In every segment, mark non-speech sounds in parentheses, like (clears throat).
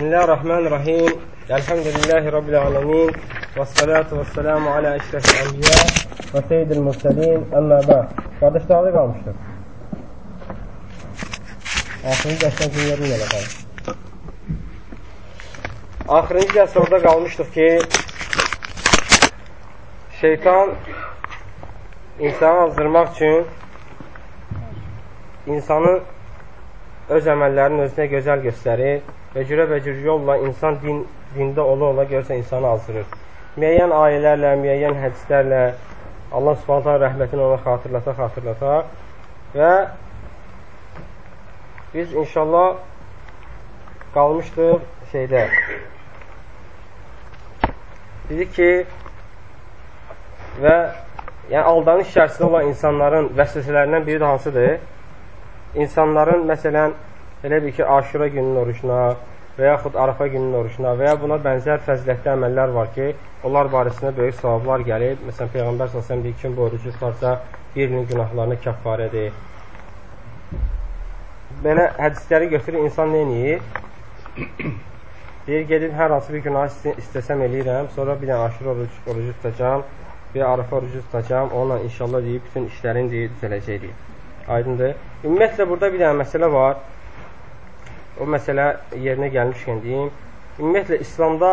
Bismillahirrahmanirrahim. Elhamdülillahi Rabbil alemin. Və salatu və selamu alə əşrəfil ənbiyə və seyyidil mürsəlin. Əmmə bəd. Qardaşlarla qalmışdır. Axırıncı dərsdən dünyada ilə qalır. Axırıncı dərs orada qalmışdıq ki, şeytan insanı azdırmaq üçün insanı öz əməllərinin özünə gözəl göstərir və cürə-bəcür yolla insan din, dində ola-ola görsə insanı azdırır. Müəyyən ayələrlə, müəyyən hədislərlə Allah subhanətə rəhmətini ona xatırlata-xatırlata və biz inşallah qalmışdıq şeydə dedik ki və yəni aldanış içərisində olan insanların vəsvəsələrindən biri də hansıdır? insanların məsələn elə bir ki, aşura gününün orucuna və yaxud arafa gününün orucuna və ya buna bənzər fəzilətli əməllər var ki, onlar barəsində böyük savablar gəlib. Məsələn, Peyğəmbər s.ə.v deyir, kim bu orucu tutarsa, bir ilin günahlarını kəffarədir. Belə hədisləri götürür, insan eləyir? (coughs) Deyir, gedib hər hansı bir günah istəsəm eləyirəm, sonra bir dənə aşırı oruc, orucu tutacam, bir arafa orucu tutacam, onunla inşallah deyib, bütün işlərin deyir, düzələcək deyir. Aydındır. Ümumiyyətlə, burada bir dənə məsələ var. O məsələ yerinə gəlmişkən deyim. Ümumiyyətlə, İslamda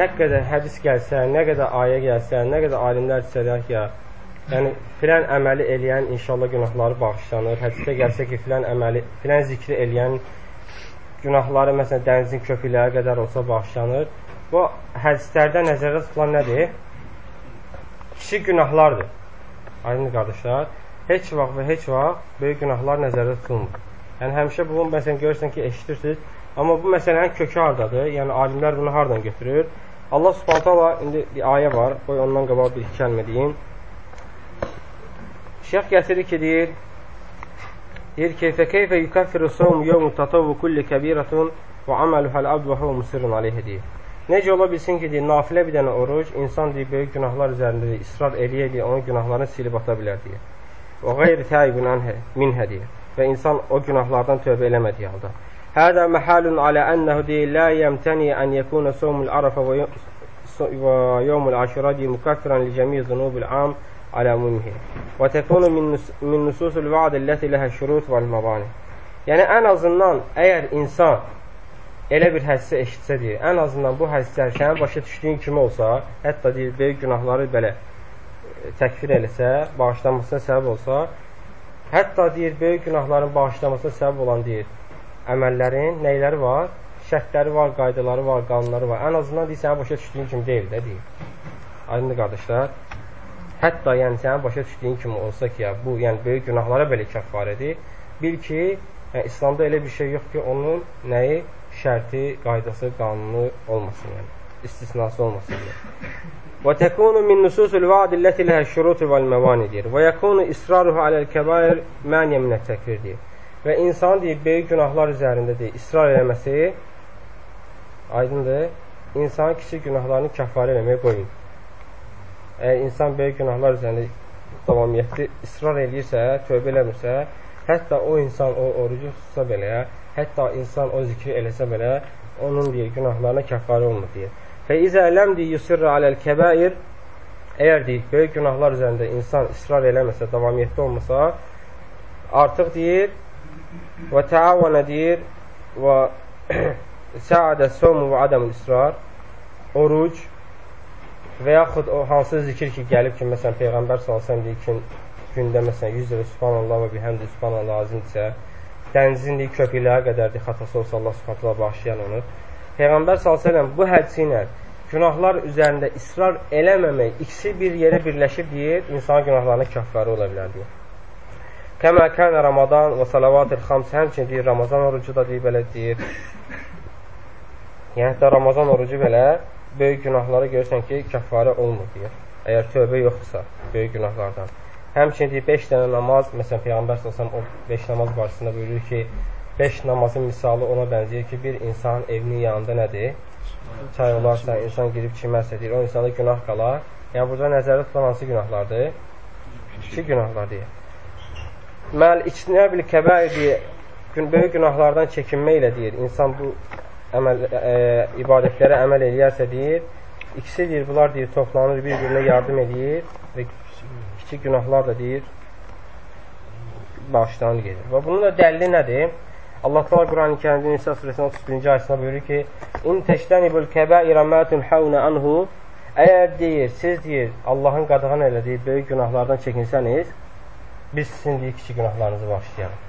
nə qədər hədis gəlsə, nə qədər ayə gəlsə, nə qədər alimlər desələr ki, yəni filan əməli eləyən inşallah günahları bağışlanır. Hədisdə gəlsə ki, filan əməli, filan zikri eləyən günahları məsələn dənizin köpükləri qədər olsa bağışlanır. Bu hədislərdə nəzərdə tutulan nədir? Kiçik günahlardır. Aydın qardaşlar heç vaxt və heç vaxt böyük günahlar nəzərdə tutulmur. Yəni həmişə bunu məsələn görürsən ki, eşidirsiniz, amma bu məsələnin kökü hardadır? Yəni alimlər bunu hardan götürür? Allah Subhanahu taala indi bir ayə var. Qoy ondan qabaq bir iki kəlmə deyim. Şeyx gətirir ki, deyir: Deyir ki, "Fəkeyfə yukaffiru sawm yawm tatawwu kulli kabiratun və amaluha al-abd və huwa musirrun alayhi." deyir. Necə ola bilsin ki, deyir, nafilə bir dənə oruc insan deyir, böyük günahlar üzərində deyir, israr eləyə-eləyə onun günahlarını silib ata bilər deyir və qeyri təibun minhə deyir. Və insan o günahlardan tövbə eləmədiyi halda. Hədə məhalun alə ənəhu deyir, lə yəmtəni ən yəkuna somul arafa və yevmul aşura deyir, mukaffiran li cəmiy zunubil am alə mumhi. Və təkunu min nususul vaad illəti ləhə şurut vəl məbani. Yəni, ən azından əgər insan elə bir hədisə eşitsə deyir, ən azından bu hədislər sənin başa düşdüyün kimi olsa, hətta deyir, böyük günahları belə təkfir eləsə, bağışlanmasına səbəb olsa, hətta deyir, böyük günahların bağışlanmasına səbəb olan deyir, əməllərin neyləri var? Şərtləri var, qaydaları var, qanunları var. Ən azından deyir, sənə başa düşdüyün kimi deyil də deyir. Aydındır qardaşlar. Hətta yəni sənə başa düşdüyün kimi olsa ki, ya, bu yəni böyük günahlara belə kəffarədir. Bil ki, yəni, İslamda elə bir şey yox ki, onun nəyi, şərti, qaydası, qanunu olmasın yəni. İstisnası olmasın. Yəni. Və təkunu min nususul vaad illəti ləhə şurutu vəl məvani deyir. Və yəkunu israruhu aləl kəbair məniyə minət təkfir deyir. Və insan deyir, böyük günahlar üzərində deyir, israr eləməsi aydındır, insanın kiçik günahlarını kəffarə eləməyə qoyun. Əgər insan böyük günahlar üzərində davamiyyətli israr eləyirsə, tövbə eləmirsə, hətta o insan o orucu tutsa belə, hətta insan o zikri eləsə belə, onun deyir, günahlarına kəffarə olmur deyir. Fəizə ləmdi yusirrə aləl kəbəir Əgər deyik, böyük günahlar üzərində insan israr eləməsə, davamiyyətli olmasa, artıq deyir və təavvənə deyir və (clears throat) səadə somu və adəmül israr oruc və yaxud o hansı zikir ki, gəlib ki, məsələn, Peyğəmbər salsan deyir ki, gündə məsələn 100 dəfə subhanallah və bihəmdə subhanallah lazımdırsə, dənizin deyir, köpüklərə qədərdir, xatası olsa Allah subhanallah bağışlayan onu. Peyğəmbər s.ə.v bu hədisi ilə günahlar üzərində israr eləməmək ikisi bir yerə birləşib deyir, insan günahlarına kəffarı ola bilər deyir. Kəmə kənə Ramadan və salavatil xams həmçin deyir, Ramazan orucu da deyir, belə deyir. Yəni, hətta Ramazan orucu belə böyük günahları görürsən ki, kəffarə olmur deyir. Əgər tövbə yoxdursa, böyük günahlardan. Həmçin deyir, 5 dənə namaz, məsələn, Peyğəmbər s.ə.v o 5 namaz barəsində buyurur ki, Beş namazın misalı ona bənzəyir ki, bir insan evinin yanında nədir? Çay olarsa, insan girib çimərsə deyir, o insanda günah qalar. Yəni, burada nəzərdə tutulan hansı günahlardır? İki günahlar deyir. Məl içtinə bil kəbəir deyir, böyük günahlardan çəkinmə ilə deyir, insan bu əməl, ə, e, ibadətlərə əməl eləyərsə deyir, ikisi deyir, bunlar deyir, toplanır, bir-birinə yardım edir və kiçik günahlar da deyir, bağışlanır gedir. Və bunun da dəlili nədir? Allah Teala Quran-ı Kərimdə Nisa surəsinin 31-ci ayəsində buyurur ki: "İn təştənibul kəbaira ma tunhauna anhu" Əgər deyir, siz deyir, Allahın qadağan elədiyi böyük günahlardan çəkinsəniz, biz sizin deyir, kiçik günahlarınızı bağışlayalım.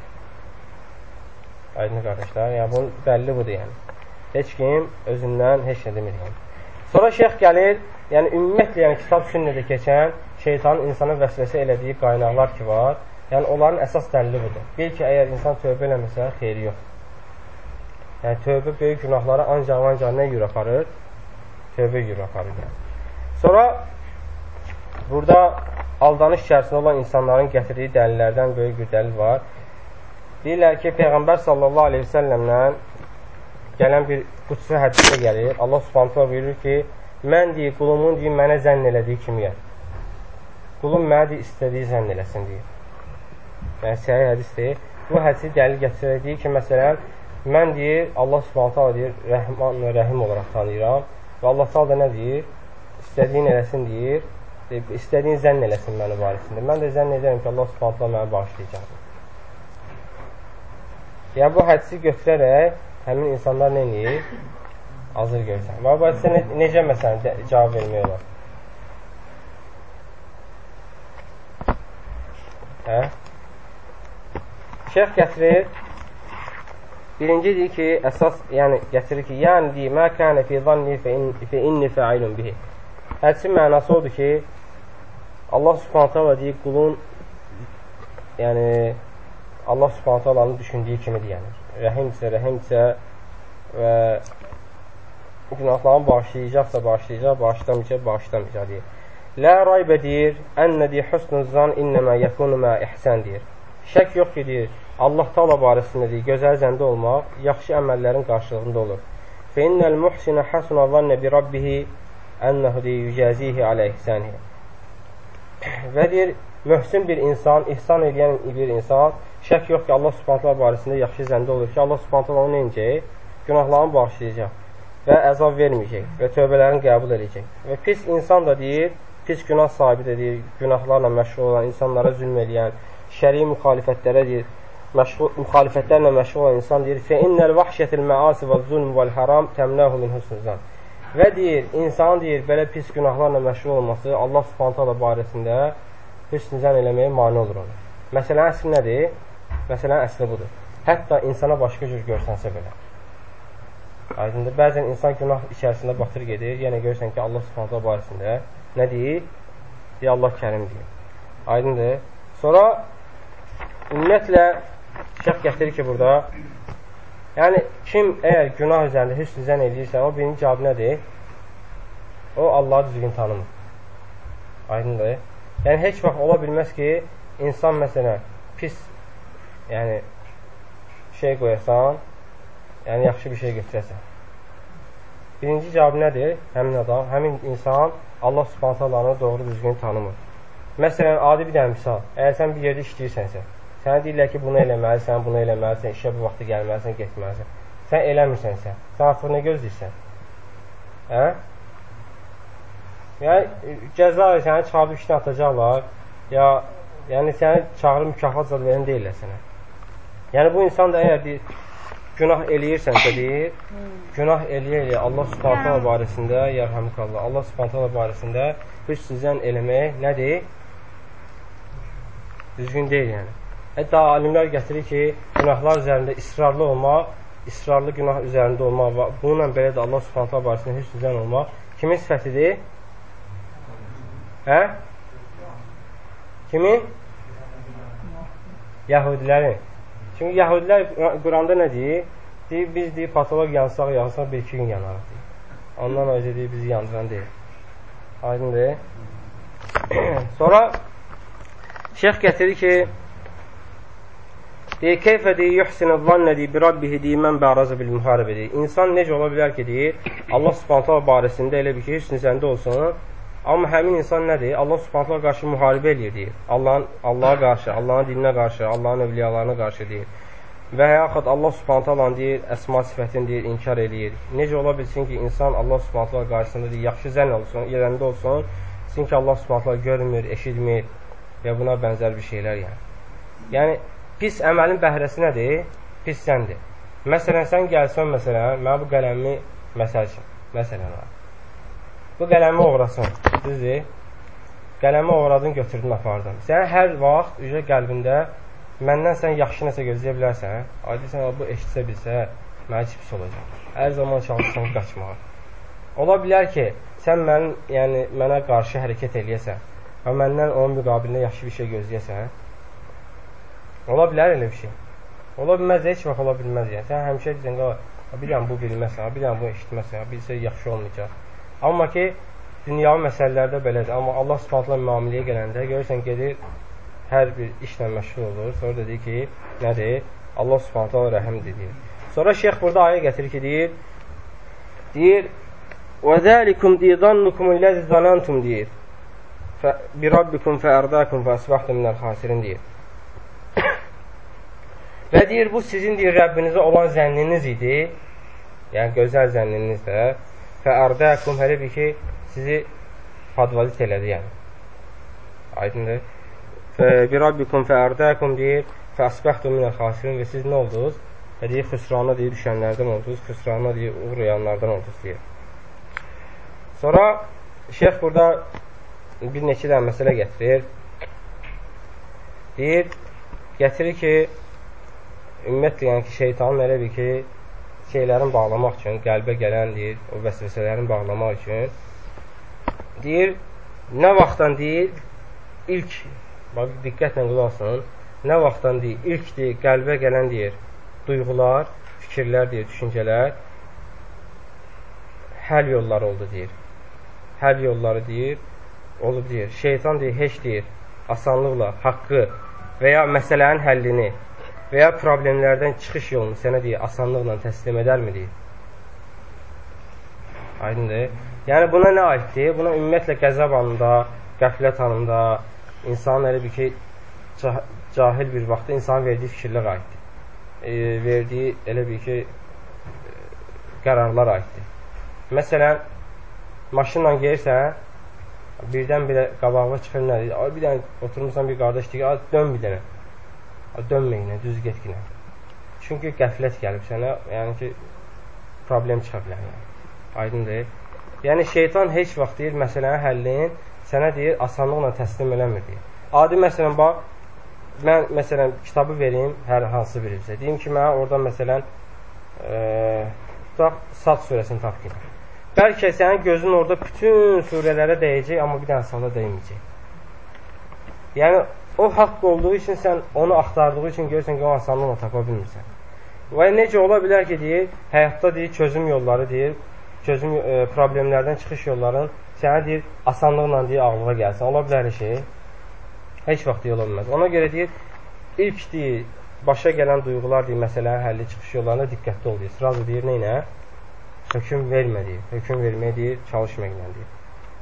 Aydın qardaşlar, yəni bunun dəlili budur yəni. Heç kim özündən heç nə demir yəni. Sonra şeyx gəlir, yəni ümumiyyətlə yəni kitab sünnədə keçən şeytanın insana vəsvəsə elədiyi qaynaqlar ki var, yəni onların əsas dəlili budur. Bil ki, əgər insan tövbə eləməsə, xeyri yox. Yəni tövbə böyük günahları ancaq ancaq nə yürü aparır? Tövbə yürü aparır yəni. Sonra burada aldanış içərisində olan insanların gətirdiyi dəlillərdən böyük bir dəlil var. Deyirlər ki, Peyğəmbər sallallahu aleyhi ve səlləmlə gələn bir qudsi hədisdə gəlir. Allah subhanətlə buyurur ki, mən deyir, qulumun deyir, mənə zənn elədiyi kimi yer. Qulum mənə deyir, istədiyi zənn eləsin deyir. Yəni, səhiyyə hədisdir. Bu hədisi dəlil gətirək deyir ki, məsələn, mən deyir, Allah subhanətlə deyir, rəhman və rəhim olaraq tanıyıram. Və Allah da nə deyir? istədiyin eləsin deyir, istədiyin zənn eləsin məni barəsində. Mən də zənn edirəm ki, Allah subhanətlə məni bağışlayacaq. Yəni, bu hədisi götürərək həmin insanlar nə edir? Azır görsən. Və bu hədisə ne, necə məsələn cavab vermək olar? Hə? Şeyx gətirir, birinci deyir ki, əsas, yəni gətirir ki, yəni deyir, mə kənə fi zanni fə inni fəilun bihi. Hədisin mənası odur ki, Allah subhanətə alə deyir, qulun yəni Allah subhanətə alanın düşündüyü kimi deyənir. Rəhimsə, rəhimsə və günahlarını bağışlayacaqsa bağışlayacaq, bağışlamayacaq, bağışlamayacaq deyir. Lə raybə deyir, ənnə deyir, husnun zan innəmə yəkunu mə ihsən deyir. Şək yox ki, deyir, Allah taala barəsində deyir, gözəl zəndə olmaq yaxşı əməllərin qarşılığında olur. Fə innəl muhsinə həsuna zannə bi rabbihi ənəhu yücəzihi alə ihsanihi. Və deyir, möhsin bir insan, ihsan edən bir insan, şək yox ki, Allah subhanətlər barəsində yaxşı zəndə olur ki, Allah subhanətlər onu necək? Günahlarını bağışlayacaq və əzab verməyəcək və tövbələrini qəbul edəcək. Və pis insan da deyir, pis günah sahibi də deyir, günahlarla məşğul olan, insanlara zülm eləyən, şəri müxalifətlərə deyir, məşğul, müxalifətlərlə məşğul olan insan deyir, məasi və zulm vəl haram təmnəhu min husnuzan. Və deyir, insan deyir, belə pis günahlarla məşğul olması Allah subhanət hala barəsində hüsn zən eləməyə mani olur onu. Məsələn, əsl nədir? Məsələn, əsli budur. Hətta insana başqa cür görsənsə belə. Aydındır. Bəzən insan günah içərisində batır gedir, yenə görsən ki, Allah subhanət hala barəsində nə deyir? Deyir, Allah kərim deyir. Aydındır. Sonra ümumiyyətlə şəx gətirir ki, burada Yəni, kim əgər günah üzərində hüsn zən edirsə, o birinci cavab nədir? O, Allahı düzgün tanımır. Aydındır. Yəni, heç vaxt ola bilməz ki, insan məsələn, pis, yəni, şey qoyasan, yəni, yaxşı bir şey götürəsən. Birinci cavab nədir? Həmin adam, həmin insan Allah subhanətələrini doğru düzgün tanımır. Məsələn, adi bir dənə misal, əgər sən bir yerdə işləyirsənsə, Sənə deyirlər ki, bunu eləməlisən, bunu eləməlisən, işə bu vaxtı gəlməlisən, getməlisən. Sən eləmirsən sən. Artıq nə gözləyirsən? Hə? Yəni, cəza səni çıxarıb işdən atacaqlar, ya, yəni səni çağırıb mükafat zad verin deyirlər sənə. Yəni, bu insan da əgər deyir, günah eləyirsənsə deyir, günah eləyə-eləyə Allah subhanətələ barəsində, yərhəmikallah, Allah subhanətələ barəsində hüsnüzən eləmək nədir? Düzgün deyil yəni. Hətta alimlər gətirir ki, günahlar üzərində israrlı olmaq, israrlı günah üzərində olmaq və bununla belə də Allah subhanətə barəsində hüsn üzən olmaq kimin sifətidir? Hə? Kimin? Yahudilərin. Çünki Yahudilər Quranda nə deyir? Deyir, biz deyir, patolog yansaq, yansaq bir-iki gün yanarıq. Deyir. Ondan öncə deyir, bizi yandıran deyil. Aydındır. (clears throat) Sonra şeyx gətirir ki, Deyir, keyfə deyir, yuhsinə zannə deyir, bir Rabbihi deyir, mən bərazı bil müharibə deyir. İnsan necə ola bilər ki, deyir, Allah subhanətlə barəsində elə bir ki, hüsn səndə olsun, amma həmin insan nədir? Allah subhanətlə qarşı müharibə eləyir, deyir. Allahın, Allaha qarşı, Allahın dininə qarşı, Allahın övliyalarına qarşı deyir. və yaxud Allah Subhanahu taala deyir, əsma sifətini deyir, inkar eləyir. Necə ola bilsin ki, insan Allah Subhanahu taala qarşısında deyir, yaxşı zənn olsun, yerində olsun, bilsin ki, Allah Subhanahu taala görmür, eşitmir və buna bənzər bir şeylər yəni. Yəni pis əməlin bəhrəsi nədir? Pis səndir. Məsələn, sən gəlsən məsələn, mən bu qələmi məsəl üçün, məsələn. Bu qələmi oğrasan, düzdür? Qələmi oğradın, götürdün, apardın. Sən hər vaxt ücə qəlbində məndən sən yaxşı nəsə gözləyə bilərsən, adi sən bu eşitsə bilsə, mənə pis olacaq. Hər zaman çalışsan qaçmağa. Ola bilər ki, sən mənim, yəni mənə qarşı hərəkət eləyəsən və məndən onun müqabilində yaxşı bir şey gözləyəsən. Ola bilər elə bir şey. Ola bilməz, heç vaxt ola bilməz. Yəni sən həmişə deyirsən, "Qa, bilirəm bu bilməsən, bilirəm bu eşitməsən, bilsə yaxşı olmayacaq." Amma ki, dünyavi məsələlərdə belədir. Amma Allah Subhanahu müamiləyə gələndə görürsən gedir hər bir işlə məşğul olur. Sonra dedi ki, nədir? Allah Subhanahu rəhimdir deyir. Sonra şeyx burada ayə gətirir ki, deyir deyir zəlikum didannukum allazi zanantum deyir. Ardakum fa asbahtum minəl xasirin deyir. Və deyir bu sizin deyir Rəbbinizə olan zənniniz idi. Yəni gözəl zənniniz də. Fə ardakum hələ bir ki sizi fadvazit elədi yəni. Aydındır? bir rabbikum fəərdəkum deyir, fəsbəhtum minə xasirin və siz nə oldunuz? Və deyir, xüsrana deyir, düşənlərdən oldunuz, xüsrana deyir, uğrayanlardan oldunuz deyir. Sonra şeyx burada bir neçə də məsələ gətirir. Deyir, gətirir ki, ümumiyyətlə, yəni ki, şeytanın elə bir ki, şeylərin bağlamaq üçün, qəlbə gələn deyir, o vəsvəsələrin bağlamaq üçün deyir, nə vaxtdan deyir, ilk Bax, diqqətlə qulaq asın. Nə vaxtdan deyir? İlk deyir, qəlbə gələn deyir, duyğular, fikirlər deyir, düşüncələr həll yolları oldu deyir. Həll yolları deyir, olub deyir. Şeytan deyir, heç deyir, asanlıqla haqqı və ya məsələnin həllini və ya problemlərdən çıxış yolunu sənə deyir, asanlıqla təslim edərmi deyir. Aydındır. Yəni buna nə aiddir? Buna ümumiyyətlə qəzəb anında, qəflət anında, insanın elə bir ki, cah cahil bir vaxtda insanın verdiyi fikirlər aiddir. E, verdiyi elə bir ki, e, qərarlar aiddir. Məsələn, maşınla gelirsən, birdən-birə qabağına çıxır nədir? Bir dənə oturmuşsan bir qardaş deyir, dön bir dənə. Dönmə yine, düz get yine. Çünki qəflət gəlib sənə, yəni ki, problem çıxa bilər. Yəni. Aydındır. Yəni, şeytan heç vaxt deyir, məsələnin həllini sənə deyir, asanlıqla təslim eləmir deyir. Adi məsələn, bax, mən məsələn kitabı verim hər hansı birinizə. Deyim ki, mənə orada məsələn e, tutaq Sad surəsini tapqın. Bəlkə sənin gözün orada bütün surələrə dəyəcək, amma bir dənə sada dəyməyəcək. Yəni, o haqq olduğu üçün sən onu axtardığı üçün görürsən ki, o asanlıqla tapa bilmirsən. Və necə ola bilər ki, deyir, həyatda deyir, çözüm yolları deyir, çözüm e, problemlərdən çıxış yolların sənə deyir, asanlıqla deyir, ağlığa gəlsin. Ola bilər şey. Heç vaxt deyil olmaz. Ona görə deyir, ilk deyir, başa gələn duyğular deyir, məsələnin həlli çıxış yollarına diqqətli ol deyir. Sırazı deyir, neynə? Höküm vermə deyir. Höküm verməyə deyir, çalışmayla deyir.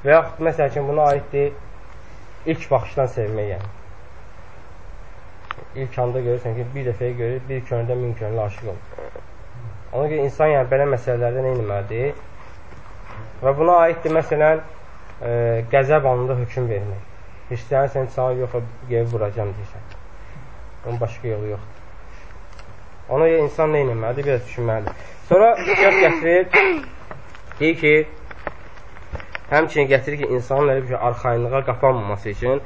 Və yaxud, məsəl üçün, buna aiddir, ilk baxışdan sevmək yəni. İlk anda görürsən ki, bir dəfəyə görür, bir könüldə min könülə aşıq olur. Ona görə insan yəni belə məsələlərdə nə etməlidir? Və buna aiddir, məsələn, e, qəzəb anında hökum vermək. Hirslənən sən sana yox, yevi vuracam deyirsən. Onun başqa yolu yoxdur. Ona görə insan nə etməlidir? Biraz düşünməlidir. Sonra şərt gətirir, deyir ki, həmçinin gətirir ki, insanın elə bir şey arxayınlığa qapanmaması üçün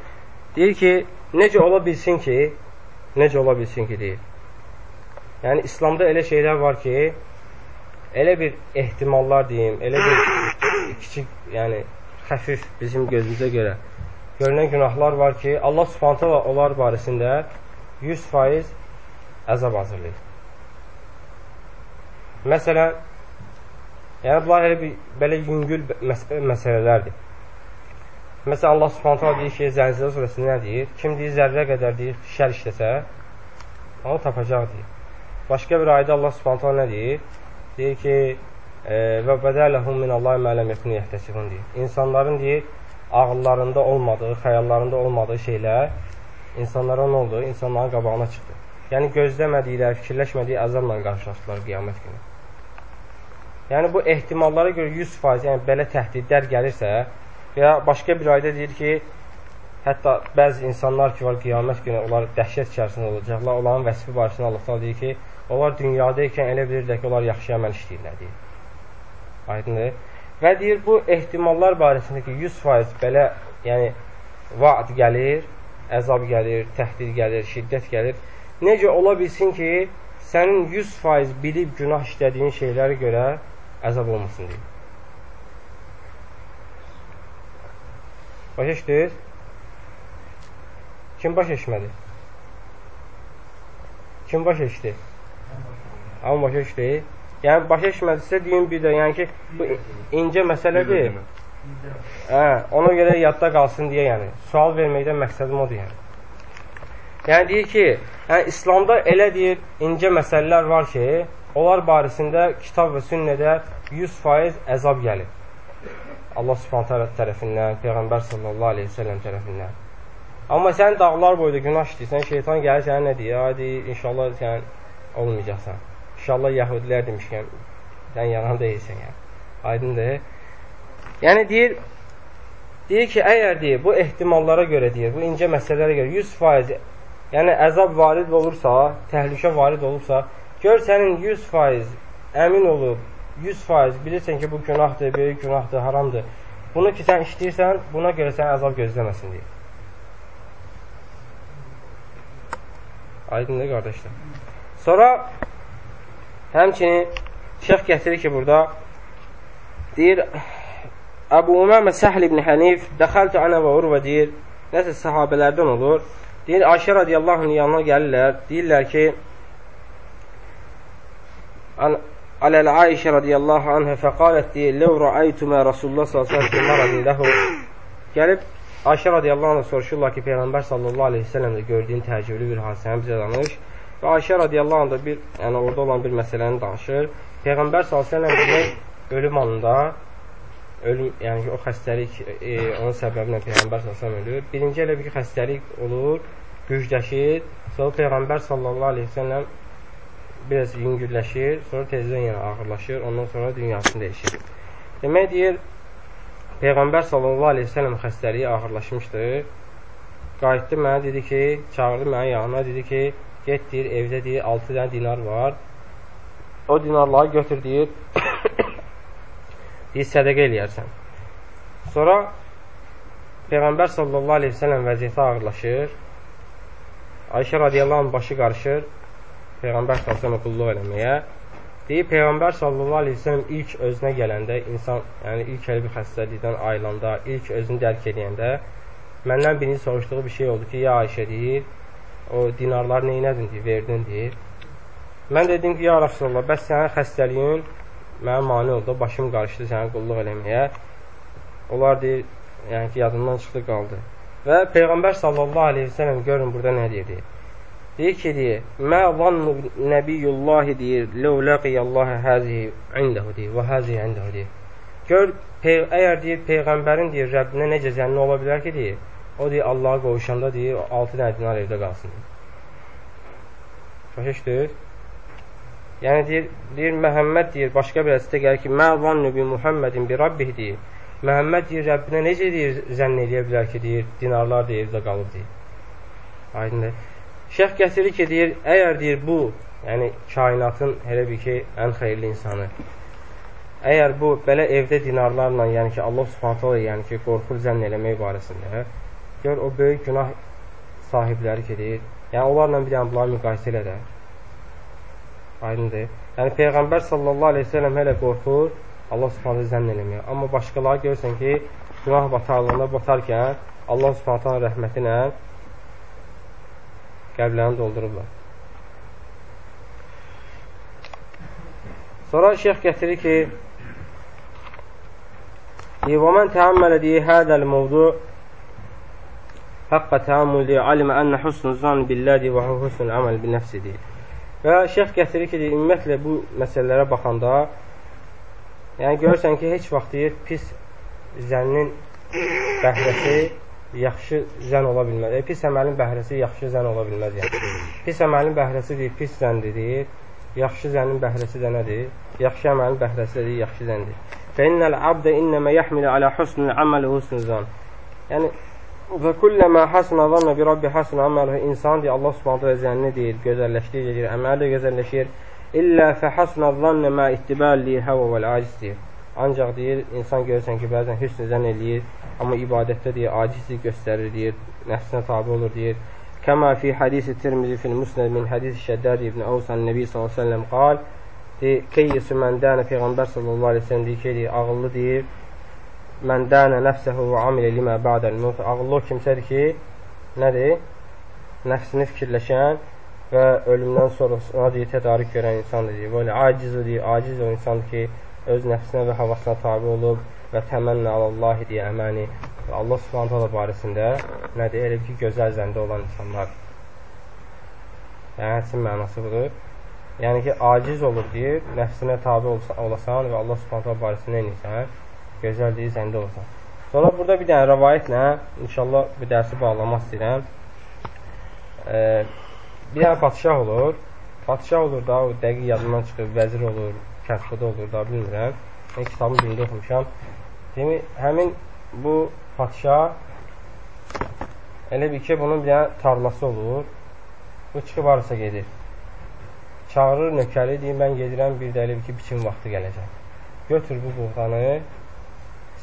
deyir ki, necə ola bilsin ki, necə ola bilsin ki, deyir. Yəni, İslamda elə şeylər var ki, elə bir ehtimallar deyim, elə bir kiçik, yəni xəfif bizim gözümüzə görə görünən günahlar var ki, Allah Subhanahu taala onlar barəsində 100% əzab hazırlayır. Məsələn, yəni bunlar elə bir belə yüngül məs məsələlərdir. Məsələn, Allah Subhanahu taala deyir ki, Zəlzələ surəsində nə deyir? Kim deyir zərrə qədər deyir, şər işləsə, onu tapacaq deyir. Başqa bir ayda Allah Subhanahu taala nə deyir? deyir ki, e, və bədələhum minallahi mə ləm yekunu yehtəsibun deyir. İnsanların deyir, ağıllarında olmadığı, xəyallarında olmadığı şeylər insanlara nə oldu? İnsanların qabağına çıxdı. yəni gözləmədikləri, fikirləşmədiyi əzabla qarşılaşdılar qiyamət günü. Yəni bu ehtimallara görə 100% yəni belə təhdidlər gəlirsə, və ya başqa bir ayda deyir ki, hətta bəzi insanlar ki, var qiyamət günü onlar dəhşət içərisində olacaqlar. Onların vəsifi barəsində Allah təala deyir ki, onlar dünyada ikən elə bilirlər ki, onlar yaxşı əməl işləyirlər deyir. Aydındır? Və deyir bu ehtimallar barəsində ki, 100% belə, yəni vaad gəlir, əzab gəlir, təhdid gəlir, şiddət gəlir. Necə ola bilsin ki, sənin 100% bilib günah işlədiyin şeylərə görə əzab olmasın deyir. Başa düşdünüz? Kim başa düşmədi? Kim başa düşdü? Amma başa düşdü? Yəni başa düşmədisə deyin bir də, yəni ki, bu incə məsələdir. Hə, ona görə yadda qalsın deyə, yəni sual verməkdən məqsədim odur yəni. Yəni deyir ki, yəni İslamda elə deyir incə məsələlər var ki, onlar barəsində kitab və sünnədə 100% əzab gəlir. Allah Subhanahu tərəfindən, Peyğəmbər sallallahu əleyhi və səlləm tərəfindən. Amma sən dağlar boyda günah işləyirsən, şeytan gəlir sənə nə deyir? Ay deyir, inşallah sən olmayacaqsan. İnşallah yəhudilər demişkən sən yalan deyilsən yəni. Aydındır? Yəni deyir deyir ki, əgər deyir bu ehtimallara görə deyir, bu incə məsələlərə görə 100% yəni əzab varid olursa, təhlükə varid olursa, Gör sənin 100% əmin olub, 100% bilirsən ki, bu günahdır, böyük günahdır, haramdır. Bunu ki, sən işləyirsən, buna görə sən əzab gözləməsin deyir. Aydındır, qardaşlar. Sonra həmçinin şeyx gətirir ki, burada deyir, Əbu Umamə Səhl ibn Hənif dəxəltü ənə və urvə deyir, nəsə sahabələrdən olur. Deyir, Ayşə radiyallahu anh yanına gəlirlər, deyirlər ki, على العائشة رضي الله عنها فقالت لو رأيتما رسول الله صلى الله عليه وسلم مرض له gəlib Ayşə radiyallahu anh soruşurlar ki, Peyğəmbər sallallahu aleyhi ve sellem də gördüyün təəccüblü bir hadisəni bizə danış. Və Ayşə radiyallahu anh da bir, yəni orada olan bir məsələni danışır. Peyğəmbər sallallahu aleyhi ve sellem ölüm anında, ölüm, yəni ki, o xəstəlik, e, onun səbəbinə Peyğəmbər sallallahu aleyhi ve sellem ölür. Birinci elə bir xəstəlik olur, gücləşir, sonra Peyğəmbər sallallahu aleyhi ve sellem biraz yüngülləşir, sonra tezdən yenə ağırlaşır, ondan sonra dünyasını dəyişir. Demək deyir, Peyğəmbər sallallahu aleyhi ve sellem xəstəliyi ağırlaşmışdı. Qayıtdı mənə dedi ki, çağırdı mənə yanına, dedi ki, get deyir, evdə deyir, 6 dənə dinar var. O dinarları götür deyir, (coughs) deyir, sədəqə eləyərsən. Sonra Peyğəmbər sallallahu aleyhi ve sellem vəziyyəti ağırlaşır. Ayşə radiyallahu anh başı qarışır. Peyğəmbər s.ə.və qulluq eləməyə. Deyir, Peyğəmbər s.ə.v ilk özünə gələndə, insan, yəni ilk elə bir xəstəlikdən ayılanda, ilk özünü dərk edəndə, məndən birini soruşduğu bir şey oldu ki, ya Ayşə deyir, o dinarları neynədin deyir, verdin deyir. Mən dedim ki, ya Rasulallah, bəs sənin xəstəliyin mənə mani oldu, başım qarışdı sənə qulluq eləməyə. Onlar deyir, yəni ki, yadımdan çıxdı, qaldı. Və Peyğəmbər sallallahu aleyhi ve sellem görün burada nə deyir, deyir. Deyir ki, deyir, Mə zannu nəbiyyullahi deyir, Ləv ləqiyyəllahi həzihi indəhu deyir, və həzihi indəhu deyir. Gör, əgər deyir, Peyğəmbərin deyir, Rəbbinə necə zənni ola bilər ki, deyir, o deyir, Allaha qovuşanda deyir, 6 dənə dinar evdə qalsın. Başa düşdür? Yəni deyir, deyir, Məhəmməd deyir, başqa bir əsdə gəlir ki, Mə zannu bi Muhammedin bi Rabbih deyir. Məhəmməd deyir, Rəbbinə necə deyir, zənn eləyə bilər ki, deyir, dinarlar deyir, evdə qalıb deyir. Aydındır. Şeyx gətirir ki, deyir, əgər deyir bu, yəni kainatın elə bir ki, ən xeyirli insanı, əgər bu belə evdə dinarlarla, yəni ki, Allah Subhanahu yəni ki, qorxur zənn eləmək barəsində, gör o böyük günah sahibləri ki, deyir, yəni onlarla bir dənə bunları müqayisə elə də. Aydındır. Yəni Peyğəmbər sallallahu əleyhi və səlləm hələ qorxur Allah Subhanahu zənn eləməyə. Amma başqaları görsən ki, günah batarlığına batarkən Allah Subhanahu rəhməti ilə qəbirlərini doldururlar. Sonra şeyx gətirir ki, Və mən təammələ deyə hədəl mövdu haqqa təammülü alimə ənə husnun zan billədi və husnun əməl bi nəfsidir. Və şeyx gətirir ki, ümumiyyətlə bu məsələlərə baxanda, yəni görürsən ki, heç vaxt deyir, pis zənnin bəhrəsi yaxşı zən ola bilməz. E, pis əməlin bəhrəsi yaxşı zən ola bilməz yəni. Pis əməlin bəhrəsi deyir, pis zəndir deyir. Yaxşı zənin bəhrəsi də nədir? Yaxşı əməlin bəhrəsi də deyir, yaxşı zəndir. Fə innəl abdə innəmə yəhmilə alə husnul əməli husnul zan. Yəni və kulləmə hasna zanna bi rabbi hasna əməluhu insan deyir, Allah subhanahu və zənni deyir, gözəlləşdirir, əməli də gözəlləşir. İllə fə hasna zanna mə ittibəlli həvə vəl aciz deyir. Ancaq deyir, insan görürsən ki, bəzən hüsn zən eləyir, amma ibadətdə deyir, acizlik göstərir, deyir, nəfsinə tabi olur, deyir. Kəma fi hadisi Tirmizi fil Musnad min hadisi Şəddad ibn Avsan Nəbi sallallahu əleyhi və səlləm qal: deyir, "Keyyisu men dana peyğəmbər sallallahu əleyhi və səlləm deyir ki, ağıllı deyir, "Men dana nəfsəhu və amilə limə ba'dəl mut." Ağıllı o kimsədir ki, nədir? Nəfsini fikirləşən və ölümdən sonra ona deyir, tədarük görən insandır deyir. Belə aciz deyir, aciz o insandır ki, öz nəfsinə və havasına tabi olub və təmənnə alallahi deyə əməni Allah subhanət hala barəsində nədir? Elə ki, gözəl zəndə olan insanlar. Yəni, hədisin mənası budur. Yəni ki, aciz olur deyir, nəfsinə tabi olasan və Allah subhanət hala barəsində neysən? Gözəl deyir, zəndə olsan. Sonra burada bir dənə rəvayətlə, inşallah bir dərsi bağlamaq istəyirəm. E, bir dənə patişah olur. Patişah olur da, o dəqiq yadından çıxır, vəzir olur, kəsbədə olur da, bilmirəm. Mən kitabın birində oxumuşam. Demək, həmin bu padşah elə bir ki, bunun bir dənə tarlası olur. Bu çıxıb arasa gedir. Çağırır nökəri, deyir, mən gedirəm, bir də elə bir ki, biçim vaxtı gələcək. Götür bu buğdanı,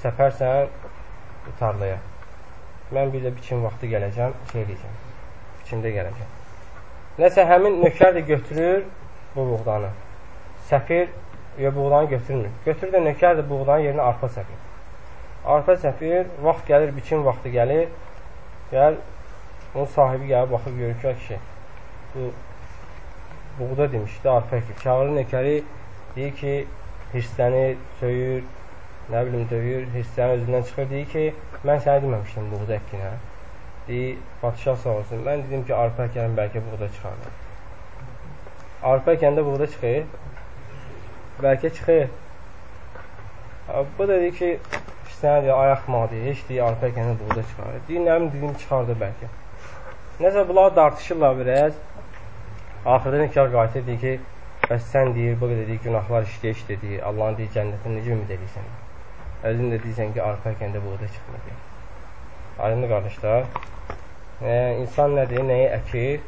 səpərsən tarlaya. Mən bir də biçim vaxtı gələcəm, şey edəcəm, biçimdə gələcəm. Nəsə, həmin nökər də götürür bu buğdanı. Səpir, ya buğdanı götürmür. Götürür də nökər də buğdanın yerinə arpa səpir. Arpa səpir, vaxt gəlir, biçim vaxtı gəlir. Gəl, onun sahibi gəlib baxıb görür ki, kişi, bu buğda demişdi, arpa əkib. Çağırır nəkəri, deyir ki, hirslənir, söyür, nə bilim, döyür, hirslənir, özündən çıxır, deyir ki, mən sənə deməmişdim buğda əkkinə. Deyir, patişah sağ olsun, mən dedim ki, arpa əkənin bəlkə buğda çıxarır. Arpa əkəndə buğda çıxır, bəlkə çıxır. Bu da deyir ki, sənə deyir, ayaq madı, heç deyir, arpa əkəni buğda çıxarır. Deyir, nə bilim, dedim, çıxardı bəlkə. Nəsə, bunlar dartışırlar biraz. Axırda nikah qayıtır, deyir ki, bəs sən deyir, bu qədər deyir, günahlar işləyə deyir, Allahın deyir, cənnətini necə ümid edirsən? Özün də deyirsən ki, arpa əkəndə buğda çıxmır deyir. Aydınlı qardaşlar, e, insan nədir, nəyi əkir,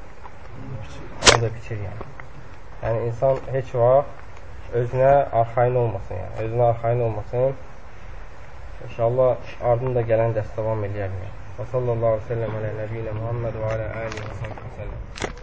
onu da biçir yəni. Yəni, insan heç vaxt özünə arxain olmasın, yəni, özünə arxain olmasın. İnşallah ardında gələn dərs davam eləyər. Və sallallahu aleyhi və səlləm alə nəbiyyinə Muhammed və alə əlihi və səlləm.